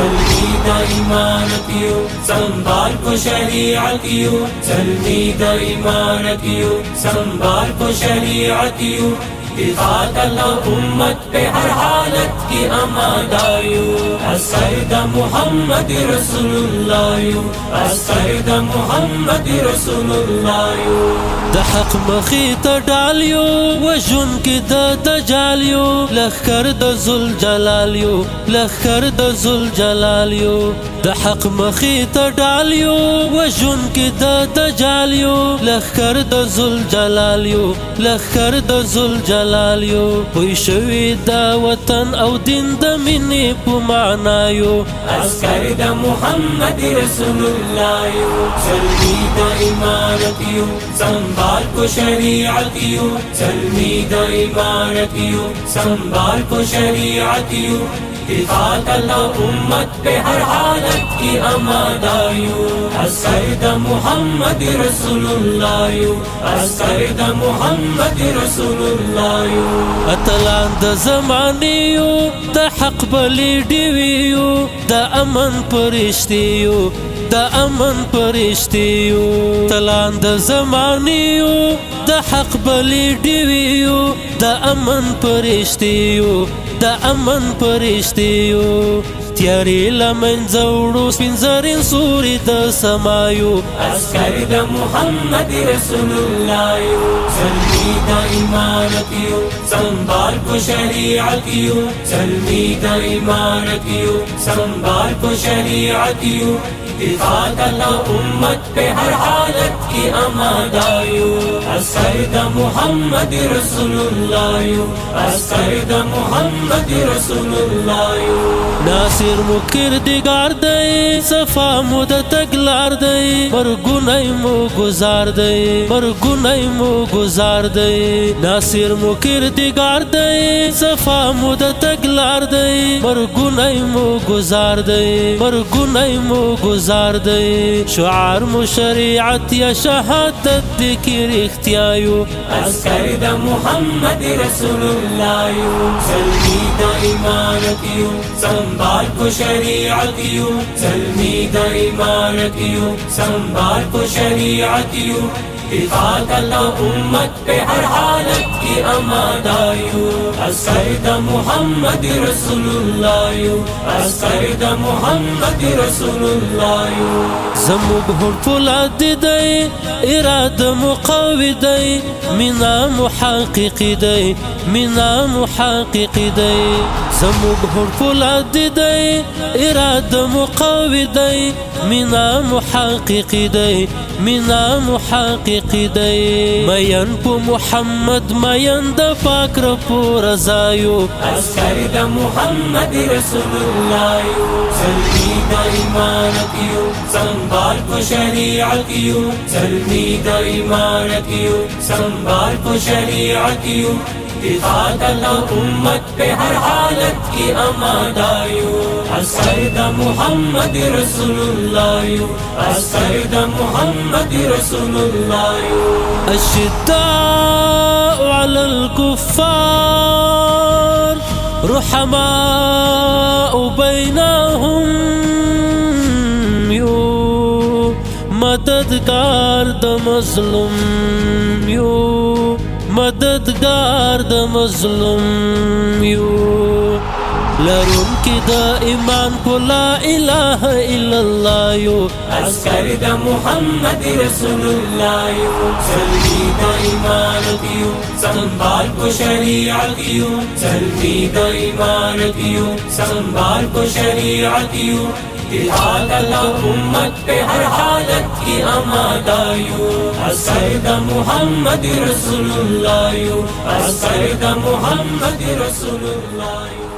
سلمی دا ایمانت یو سنبال کو شریعت یو سلمی دا ایمانت یو سنبال کو شریعت یو قاتل امت پہ ہر حالت کی امادایو. اسد محمد رسول اللہ یو اسد محمد رسول اللہ یو د حق مخی ته ډالیو وژن کې د دجالیو لخر د ذل جلالیو لخر د ذل جلالیو د حق مخی ته ډالیو وژن کې د دجالیو لخر د ذل جلالیو لخر د ذل جلالیو حلال یو پوی شوی دا وطن أو دین د مینې په معنا یو عسكر د محمد رسول الله یو سلمی د امارت یو سنبال کو شریعت یو سلمی د امارت یو سنبال کو شریعت یو اتفاق اللہ امت پہ ہر حالت کی امادایو اسکر محمد رسول اللہ یو اسکر محمد رسول اللہ یو اتلان د زمانی یو د حق بلی ډیوی یو د امن پرشتي یو د امن پرشتیو تلاند زمانیو د حق بلی ډیویو د امن پرشتیو د امن پرشتیو. تیارې لمن زوړو سپینځرین سوري د سمایو. عسكر د محمد رسول الله یو. سلمی د امارت یو سنبال کو شریعت یو. سلمی د امارت یو سنبال کو شریعت یو. اللہ امت پہ ہر حالت کی امادایو اسکر محمد رسول اللہ یو. اسکر محمد رسول اللہ یو. ناصر مکر دیگار دی صفا مو د تګلار دی. مرګونای مو گزار دی مرګونای مو گزار دی. ناصر مکر دیگار دی صفا مو د تګلار دی. مرګونای مو گزار دی مرګونای مو گزار گزار دی. شعار مو شریعت یا شهادت دی کی رښتیایو عسكر د محمد رسول الله یو سلمی د امارت یو سنبال کو شریعت یو سلمی د امارت یو سنبال کو شریعت یو اتفاق اللہ امت پہ ہر حالت کی امادایو اسکر محمد رسول اللہ یو اسکر محمد رسول اللہ یو زموږ هر فولاد دی اراده مقاوی دی. مینا محقق دی مینا محقق دی. زموږ هر فولاد دی اراده مقاوی دی. مینا محقق دی مینا محقق دی. مین په محمد مین د پاک را پور زایو اسکر د محمد رسول الله یو. سلمی د ایمانت یو سنبال کو شریعت یو سلمی د ایمانت یو سنبال اتفاق اللہ امت پہ ہر حالت کی امادایو اسکر محمد رسول اللہ اسکر محمد رسول اللہ یو الشداء على الكفار رحماء بينهم. مددگار د مظلوم یو. مددگار د مظلوم یو. لرون کی دا ایمان کو لا الہ الا اللہ یو. اسکر دا محمد رسول اللہ یو. سلمی دا ایمان کیو سنبال کو شریعت یو. سلمی دا ایمان کیو سنبال کو شریعت یو. اتحاد اللہ امت پہ ہر حالت کی امادایو اسکر محمد رسول اللہ یو۔ اسکر محمد رسول اللہ یو۔